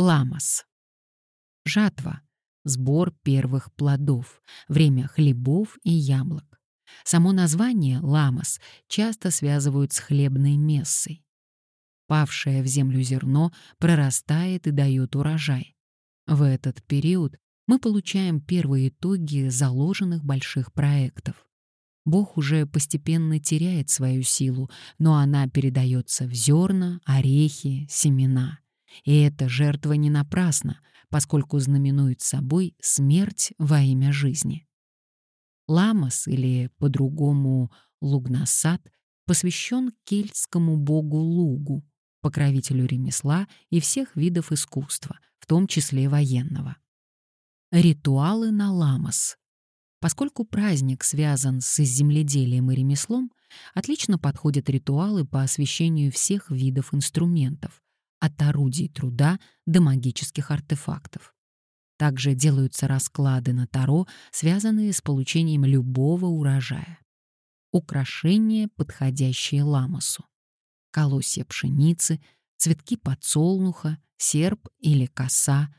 Ламас. Жатва — сбор первых плодов, время хлебов и яблок. Само название «ламас» часто связывают с хлебной мессой. Павшее в землю зерно прорастает и дает урожай. В этот период мы получаем первые итоги заложенных больших проектов. Бог уже постепенно теряет свою силу, но она передается в зерна, орехи, семена. И эта жертва не напрасна, поскольку знаменует собой смерть во имя жизни. Ламас, или по-другому Лугнасад, посвящен кельтскому богу Лугу, покровителю ремесла и всех видов искусства, в том числе военного. Ритуалы на Ламас. Поскольку праздник связан с земледелием и ремеслом, отлично подходят ритуалы по освещению всех видов инструментов, от орудий труда до магических артефактов. Также делаются расклады на Таро, связанные с получением любого урожая. Украшения, подходящие ламасу. Колосья пшеницы, цветки подсолнуха, серп или коса,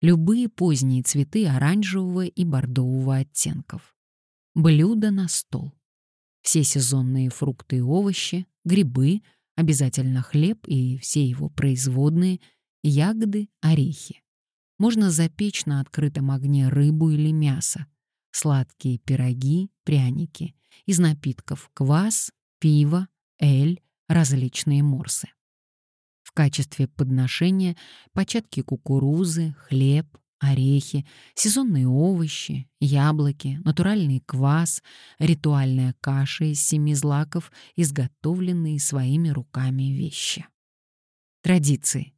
любые поздние цветы оранжевого и бордового оттенков. Блюда на стол. Все сезонные фрукты и овощи, грибы, обязательно хлеб и все его производные, ягоды, орехи. Можно запечь на открытом огне рыбу или мясо, сладкие пироги, пряники. Из напитков квас, пиво, эль, различные морсы. В качестве подношения початки кукурузы, хлеб, орехи, сезонные овощи, яблоки, натуральный квас, ритуальная каша из семи злаков, изготовленные своими руками вещи. Традиции.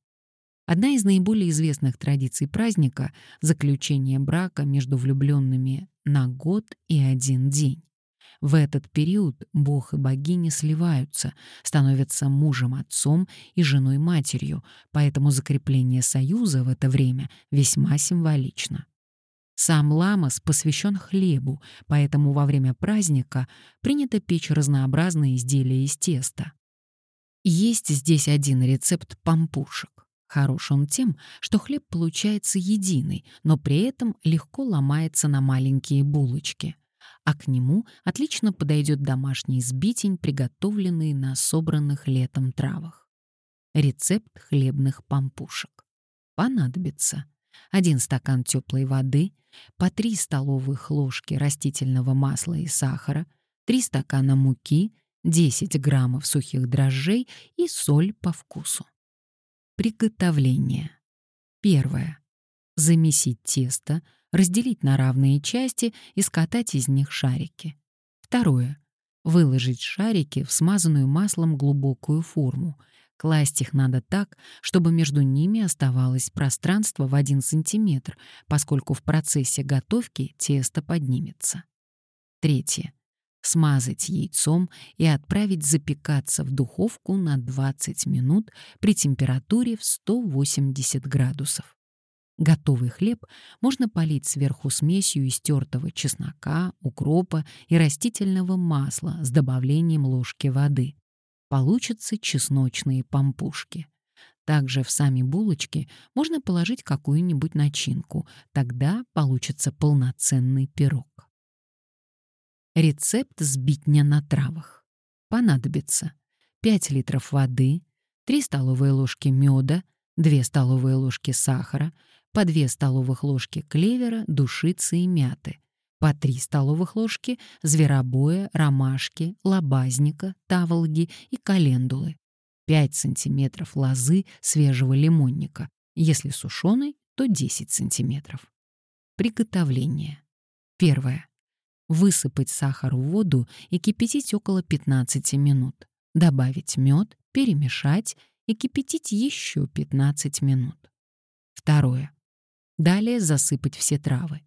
Одна из наиболее известных традиций праздника — заключение брака между влюбленными на год и один день. В этот период бог и богиня сливаются, становятся мужем-отцом и женой-матерью, поэтому закрепление союза в это время весьма символично. Сам ламас посвящен хлебу, поэтому во время праздника принято печь разнообразные изделия из теста. Есть здесь один рецепт пампушек. Хорош он тем, что хлеб получается единый, но при этом легко ломается на маленькие булочки а к нему отлично подойдет домашний сбитень, приготовленный на собранных летом травах. Рецепт хлебных пампушек. Понадобится 1 стакан теплой воды, по 3 столовых ложки растительного масла и сахара, 3 стакана муки, 10 граммов сухих дрожжей и соль по вкусу. Приготовление. Первое. Замесить тесто, разделить на равные части и скатать из них шарики. Второе. Выложить шарики в смазанную маслом глубокую форму. Класть их надо так, чтобы между ними оставалось пространство в 1 см, поскольку в процессе готовки тесто поднимется. Третье. Смазать яйцом и отправить запекаться в духовку на 20 минут при температуре в 180 градусов. Готовый хлеб можно полить сверху смесью из тертого чеснока, укропа и растительного масла с добавлением ложки воды. Получатся чесночные пампушки. Также в сами булочки можно положить какую-нибудь начинку, тогда получится полноценный пирог. Рецепт сбитня на травах. Понадобится 5 литров воды, 3 столовые ложки меда, 2 столовые ложки сахара, по 2 столовых ложки клевера, душицы и мяты, по 3 столовых ложки зверобоя, ромашки, лобазника, таволги и календулы, 5 сантиметров лозы свежего лимонника, если сушеный, то 10 сантиметров. Приготовление. Первое. Высыпать сахар в воду и кипятить около 15 минут. Добавить мед, перемешать и кипятить еще 15 минут. Второе. Далее засыпать все травы.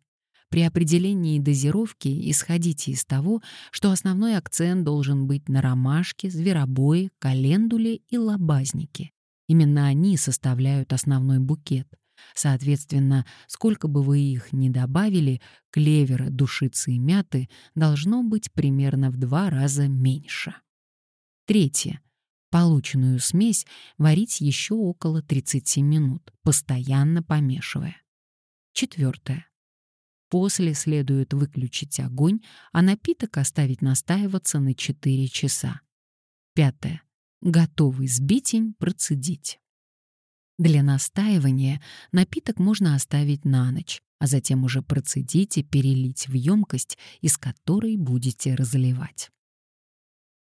При определении дозировки исходите из того, что основной акцент должен быть на ромашке, зверобое, календуле и лобазнике. Именно они составляют основной букет. Соответственно, сколько бы вы их ни добавили, клевера, душицы и мяты должно быть примерно в два раза меньше. Третье. Полученную смесь варить еще около 30 минут, постоянно помешивая. Четвертое. После следует выключить огонь, а напиток оставить настаиваться на 4 часа. Пятое. Готовый сбитень процедить. Для настаивания напиток можно оставить на ночь, а затем уже процедить и перелить в емкость, из которой будете разливать.